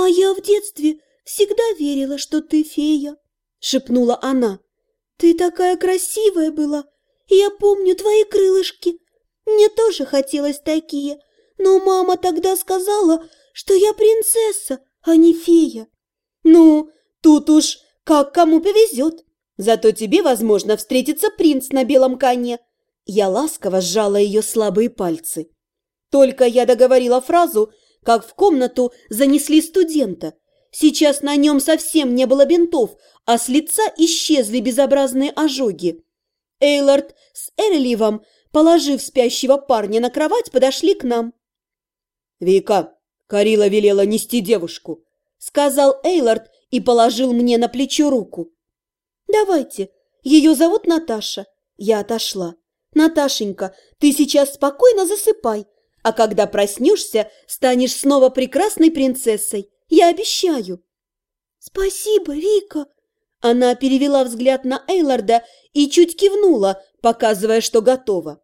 «А я в детстве всегда верила, что ты фея», — шепнула она. «Ты такая красивая была, я помню твои крылышки. Мне тоже хотелось такие, но мама тогда сказала, что я принцесса, а не фея». «Ну, тут уж как кому повезет. Зато тебе, возможно, встретится принц на белом коне». Я ласково сжала ее слабые пальцы. Только я договорила фразу, как в комнату занесли студента. Сейчас на нем совсем не было бинтов, а с лица исчезли безобразные ожоги. Эйлард с Эрливом, положив спящего парня на кровать, подошли к нам. «Вика, Карила велела нести девушку», — сказал Эйлард и положил мне на плечо руку. «Давайте, ее зовут Наташа». Я отошла. «Наташенька, ты сейчас спокойно засыпай, а когда проснешься, станешь снова прекрасной принцессой. Я обещаю». «Спасибо, Вика!» Она перевела взгляд на Эйларда и чуть кивнула, показывая, что готова.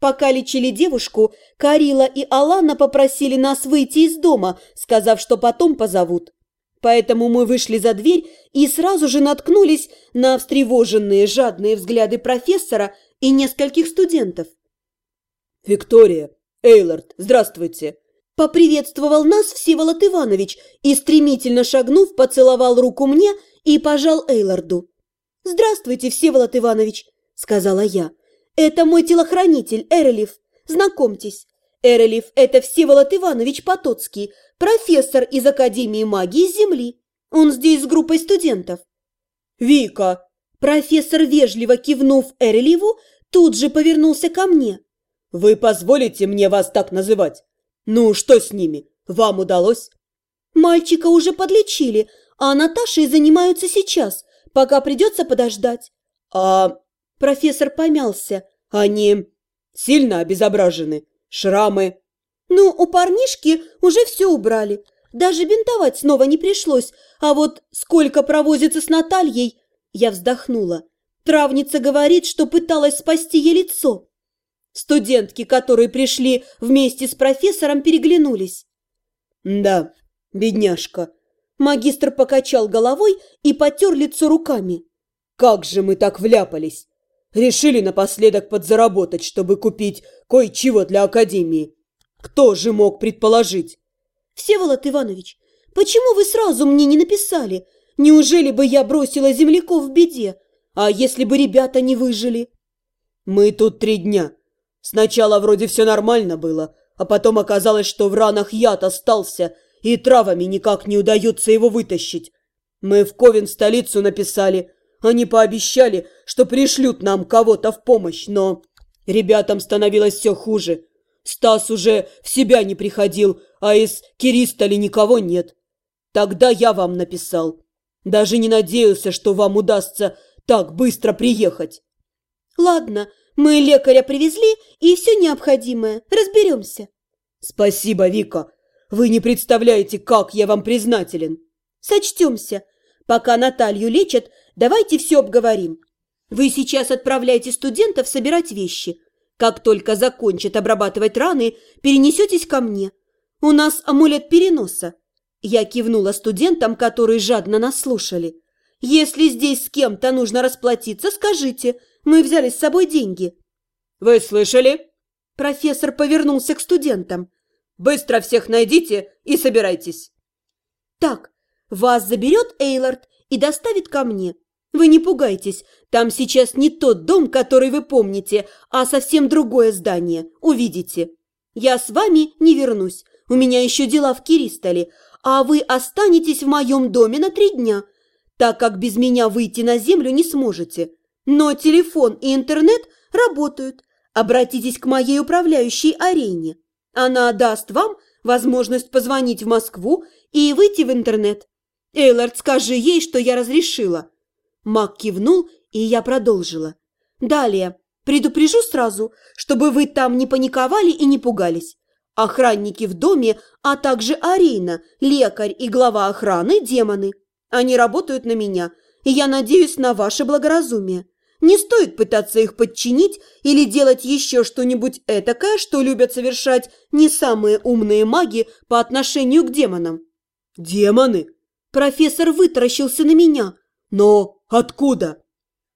Пока лечили девушку, Карила и Алана попросили нас выйти из дома, сказав, что потом позовут. Поэтому мы вышли за дверь и сразу же наткнулись на встревоженные жадные взгляды профессора и нескольких студентов. «Виктория, Эйлард, здравствуйте!» Поприветствовал нас Всеволод Иванович и, стремительно шагнув, поцеловал руку мне и пожал Эйларду. «Здравствуйте, Всеволод Иванович!» – сказала я. «Это мой телохранитель, Эрелев. Знакомьтесь, Эрелев – это Всеволод Иванович Потоцкий, профессор из Академии магии Земли. Он здесь с группой студентов». «Вика!» Профессор, вежливо кивнув Эрелеву, тут же повернулся ко мне. «Вы позволите мне вас так называть? Ну, что с ними? Вам удалось?» «Мальчика уже подлечили, а Наташей занимаются сейчас, пока придется подождать». «А...» Профессор помялся. «Они сильно обезображены? Шрамы?» «Ну, у парнишки уже все убрали. Даже бинтовать снова не пришлось. А вот сколько провозится с Натальей...» Я вздохнула. Травница говорит, что пыталась спасти ей лицо. Студентки, которые пришли вместе с профессором, переглянулись. «Да, бедняжка». Магистр покачал головой и потер лицо руками. «Как же мы так вляпались! Решили напоследок подзаработать, чтобы купить кое-чего для Академии. Кто же мог предположить?» «Всеволод Иванович, почему вы сразу мне не написали? Неужели бы я бросила земляков в беде? А если бы ребята не выжили?» «Мы тут три дня. Сначала вроде все нормально было, а потом оказалось, что в ранах яд остался, и травами никак не удается его вытащить. Мы в Ковен столицу написали. Они пообещали, что пришлют нам кого-то в помощь, но... Ребятам становилось все хуже. Стас уже в себя не приходил, а из Киристоли никого нет. Тогда я вам написал. Даже не надеялся, что вам удастся так быстро приехать. Ладно, мы лекаря привезли и все необходимое. Разберемся. Спасибо, Вика. Вы не представляете, как я вам признателен. Сочтемся. Пока Наталью лечат, давайте все обговорим. Вы сейчас отправляете студентов собирать вещи. Как только закончат обрабатывать раны, перенесетесь ко мне. У нас амулет переноса. Я кивнула студентам, которые жадно нас слушали. Если здесь с кем-то нужно расплатиться, скажите. Мы взяли с собой деньги». «Вы слышали?» Профессор повернулся к студентам. «Быстро всех найдите и собирайтесь». «Так, вас заберет Эйлард и доставит ко мне. Вы не пугайтесь, там сейчас не тот дом, который вы помните, а совсем другое здание. Увидите. Я с вами не вернусь, у меня еще дела в Киристоле, а вы останетесь в моем доме на три дня, так как без меня выйти на землю не сможете. Но телефон и интернет работают. Обратитесь к моей управляющей арене. Она даст вам возможность позвонить в Москву и выйти в интернет. Эйлард, скажи ей, что я разрешила». Мак кивнул, и я продолжила. «Далее. Предупрежу сразу, чтобы вы там не паниковали и не пугались. Охранники в доме, а также арена, лекарь и глава охраны – демоны. Они работают на меня, и я надеюсь на ваше благоразумие. Не стоит пытаться их подчинить или делать еще что-нибудь этакое, что любят совершать не самые умные маги по отношению к демонам. Демоны? Профессор вытаращился на меня. Но откуда?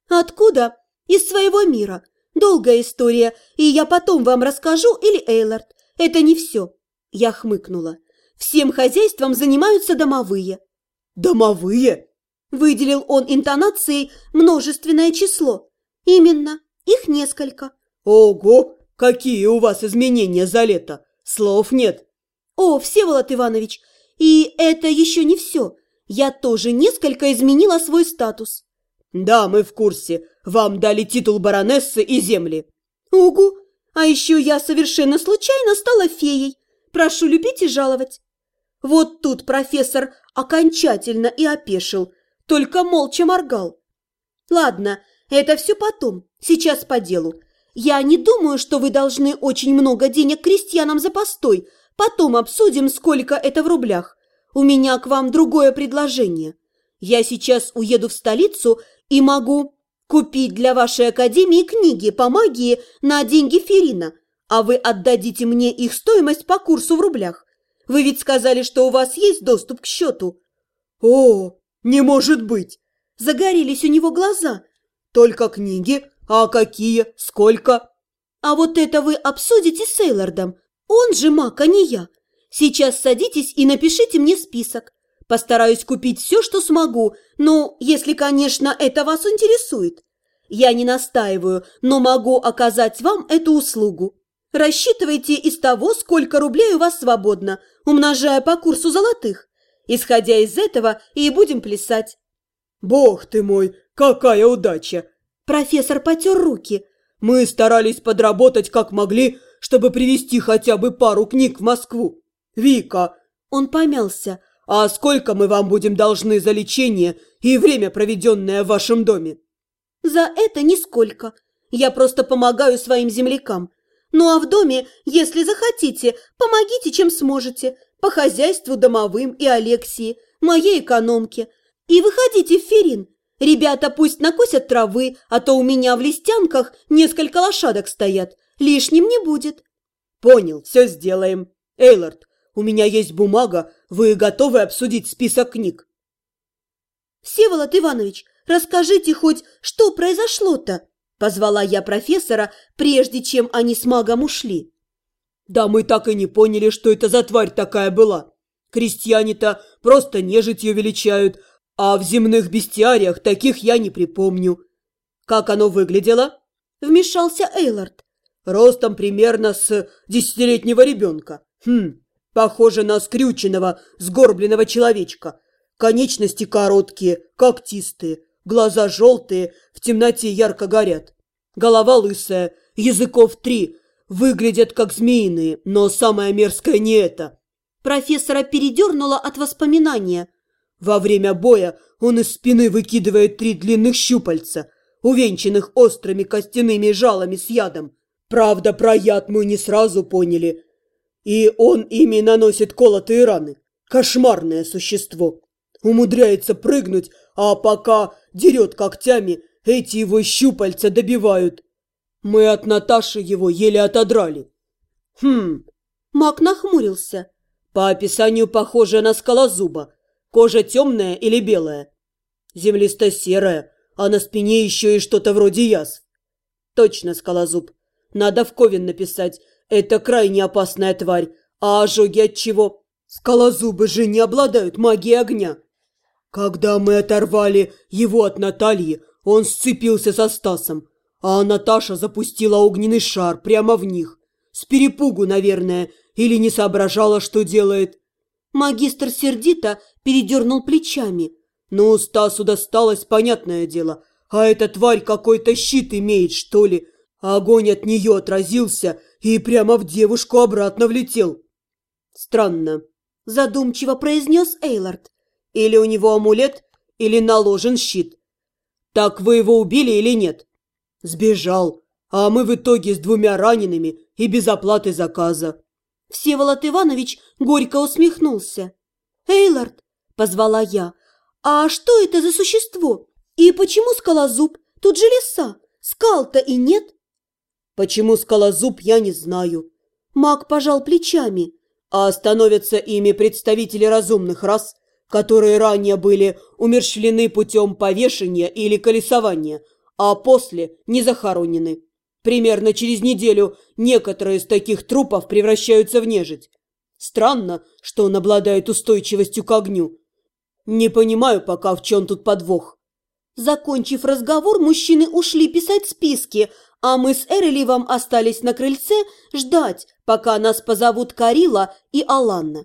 Откуда? Из своего мира. Долгая история, и я потом вам расскажу, или Эйлард. Это не все. Я хмыкнула. Всем хозяйством занимаются домовые. Домовые? Выделил он интонацией множественное число. Именно, их несколько. Ого, какие у вас изменения за лето. Слов нет. О, Всеволод Иванович, и это еще не все. Я тоже несколько изменила свой статус. Да, мы в курсе. Вам дали титул баронессы и земли. Угу. А еще я совершенно случайно стала феей. Прошу любить и жаловать. Вот тут профессор окончательно и опешил, только молча моргал. Ладно, это все потом, сейчас по делу. Я не думаю, что вы должны очень много денег крестьянам за постой. Потом обсудим, сколько это в рублях. У меня к вам другое предложение. Я сейчас уеду в столицу и могу купить для вашей академии книги по магии на деньги Ферина, а вы отдадите мне их стоимость по курсу в рублях. Вы ведь сказали, что у вас есть доступ к счету. О, не может быть! Загорелись у него глаза. Только книги? А какие? Сколько? А вот это вы обсудите с Эйлордом. Он же маг, а не я. Сейчас садитесь и напишите мне список. Постараюсь купить все, что смогу, ну, если, конечно, это вас интересует. Я не настаиваю, но могу оказать вам эту услугу. Рассчитывайте из того, сколько рублей у вас свободно, умножая по курсу золотых. Исходя из этого и будем плясать. Бог ты мой, какая удача! Профессор потер руки. Мы старались подработать как могли, чтобы привезти хотя бы пару книг в Москву. Вика, он помялся. «А сколько мы вам будем должны за лечение и время, проведенное в вашем доме?» «За это нисколько. Я просто помогаю своим землякам. Ну а в доме, если захотите, помогите, чем сможете. По хозяйству домовым и Алексии, моей экономке. И выходите в Ферин. Ребята пусть накосят травы, а то у меня в листянках несколько лошадок стоят. Лишним не будет». «Понял, все сделаем. Эйлард, у меня есть бумага, вы готовы обсудить список книг?» «Всеволод Иванович, расскажите хоть, что произошло-то?» Позвала я профессора, прежде чем они с магом ушли. «Да мы так и не поняли, что это за тварь такая была. Крестьяне-то просто нежить ее величают, а в земных бестиариях таких я не припомню. Как оно выглядело?» Вмешался Эйлард. «Ростом примерно с десятилетнего ребенка. Хм, Похоже на скрюченного, сгорбленного человечка. Конечности короткие, когтистые, глаза желтые, в темноте ярко горят. Голова лысая, языков три, выглядят как змеиные, но самое мерзкое не это. Профессора передернуло от воспоминания. Во время боя он из спины выкидывает три длинных щупальца, увенчанных острыми костяными жалами с ядом. Правда, про яд мы не сразу поняли – и он ими наносит колотые раны. Кошмарное существо. Умудряется прыгнуть, а пока дерет когтями, эти его щупальца добивают. Мы от Наташи его еле отодрали. Хм, Мак нахмурился. По описанию похоже на скалозуба. Кожа темная или белая? Землисто-серая, а на спине еще и что-то вроде язв. Точно скалозуб. Надо в Ковен написать, это крайне опасная тварь. А ожоги от чего? Скалозубы же не обладают магией огня. Когда мы оторвали его от Натальи, он сцепился со Стасом, а Наташа запустила огненный шар прямо в них. С перепугу, наверное, или не соображала, что делает. Магистр сердито передернул плечами. Ну, Стасу досталось, понятное дело. А эта тварь какой-то щит имеет, что ли. Огонь от нее отразился и прямо в девушку обратно влетел. Странно, задумчиво произнес Эйлард. Или у него амулет, или наложен щит. Так вы его убили или нет? Сбежал, а мы в итоге с двумя ранеными и без оплаты заказа. Всеволод Иванович горько усмехнулся. «Эйлард», — позвала я, — «а что это за существо? И почему скалозуб? Тут же леса, скал-то и нет». Почему скалозуб, я не знаю. Маг пожал плечами. а становятся ими представители разумных рас, которые ранее были умерщвлены путем повешения или колесования, а после не захоронены. Примерно через неделю некоторые из таких трупов превращаются в нежить. Странно, что он обладает устойчивостью к огню. Не понимаю пока, в чем тут подвох. Закончив разговор, мужчины ушли писать списки, а мы с Эреливом остались на крыльце ждать, пока нас позовут Карила и Аланна.